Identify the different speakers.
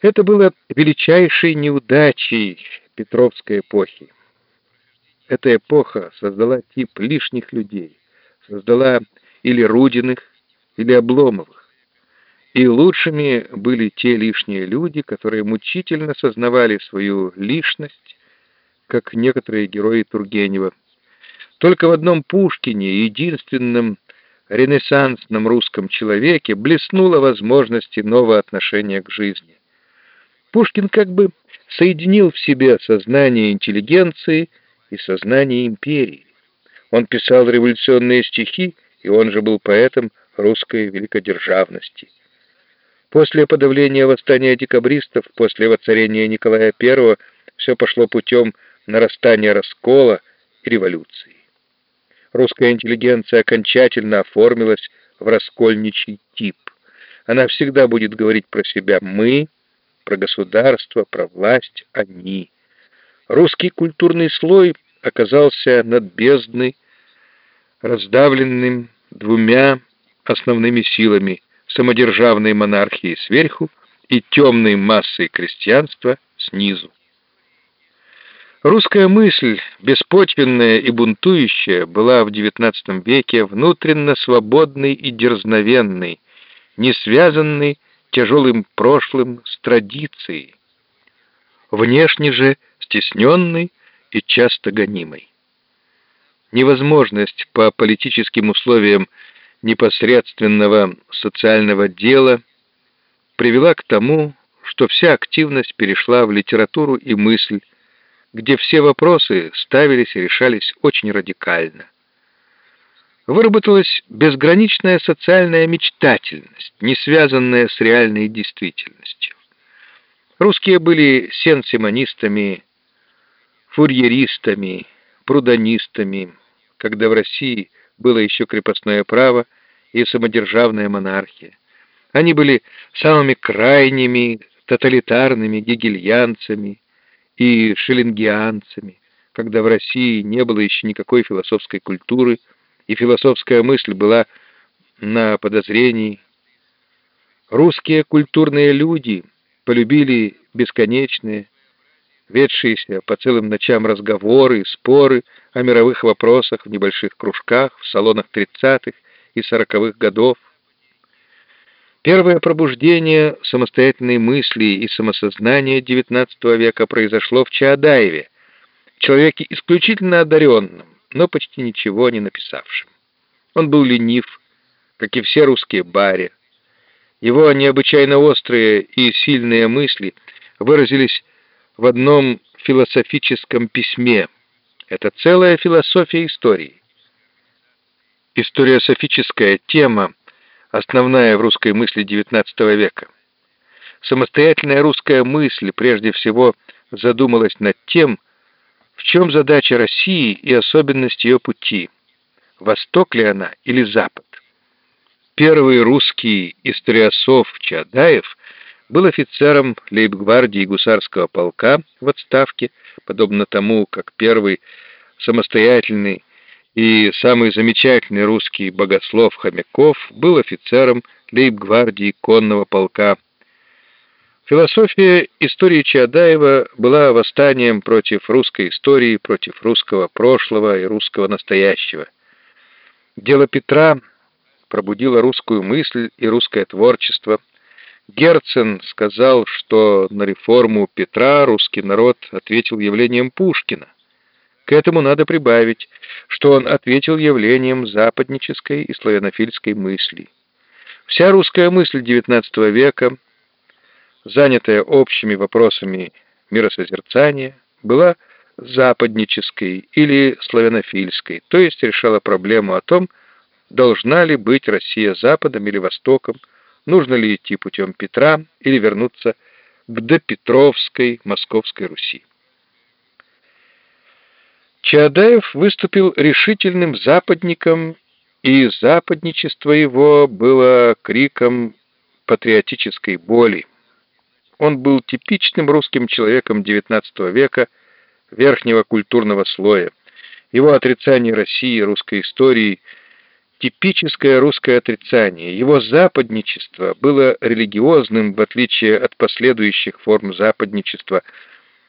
Speaker 1: Это было величайшей неудачей Петровской эпохи. Эта эпоха создала тип лишних людей, создала или Рудиных, или Обломовых. И лучшими были те лишние люди, которые мучительно сознавали свою лишность, как некоторые герои Тургенева. Только в одном Пушкине, единственном ренессансном русском человеке, блеснула возможность иного отношения к жизни. Пушкин как бы соединил в себе сознание интеллигенции и сознание империи. Он писал революционные стихи, и он же был поэтом русской великодержавности. После подавления восстания декабристов, после воцарения Николая I, все пошло путем нарастания раскола и революции. Русская интеллигенция окончательно оформилась в раскольничий тип. Она всегда будет говорить про себя «мы», про государство, про власть «они». Русский культурный слой оказался над бездной, раздавленным двумя основными силами самодержавной монархии сверху и темной массой крестьянства снизу. Русская мысль, беспочвенная и бунтующая, была в XIX веке внутренно свободной и дерзновенной, не связанной тяжелым прошлым с традицией, внешне же стесненной и часто гонимой. Невозможность по политическим условиям непосредственного социального дела привела к тому, что вся активность перешла в литературу и мысль, где все вопросы ставились и решались очень радикально. Выработалась безграничная социальная мечтательность, не связанная с реальной действительностью. Русские были сенсимонистами, фурьеристами, прудонистами, когда в России было еще крепостное право и самодержавная монархия. Они были самыми крайними, тоталитарными гегельянцами и шеллингианцами, когда в России не было еще никакой философской культуры, и философская мысль была на подозрении. Русские культурные люди полюбили бесконечные, ведшиеся по целым ночам разговоры и споры о мировых вопросах в небольших кружках, в салонах 30-х и 40-х годов. Первое пробуждение самостоятельной мысли и самосознания XIX века произошло в Чаадаеве, человеке исключительно одаренном, но почти ничего не написавшем. Он был ленив, как и все русские бари. Его необычайно острые и сильные мысли выразились в одном философическом письме. Это целая философия истории. Историософическая тема, основная в русской мысли XIX века. Самостоятельная русская мысль прежде всего задумалась над тем, в чем задача России и особенность ее пути. Восток ли она или Запад? Первый русский историософ Чадаев был офицером лейб-гвардии гусарского полка в отставке, подобно тому, как первый самостоятельный и самый замечательный русский богослов Хомяков был офицером лейб-гвардии конного полка. Философия истории Чаадаева была восстанием против русской истории, против русского прошлого и русского настоящего. Дело Петра пробудило русскую мысль и русское творчество – Герцен сказал, что на реформу Петра русский народ ответил явлением Пушкина. К этому надо прибавить, что он ответил явлением западнической и славянофильской мысли. Вся русская мысль XIX века, занятая общими вопросами миросозерцания, была западнической или славянофильской, то есть решала проблему о том, должна ли быть Россия Западом или Востоком, нужно ли идти путем Петра или вернуться к допетровской Московской Руси. Чаадаев выступил решительным западником, и западничество его было криком патриотической боли. Он был типичным русским человеком XIX века, верхнего культурного слоя. Его отрицание России, русской истории типическое русское отрицание. Его западничество было религиозным, в отличие от последующих форм западничества,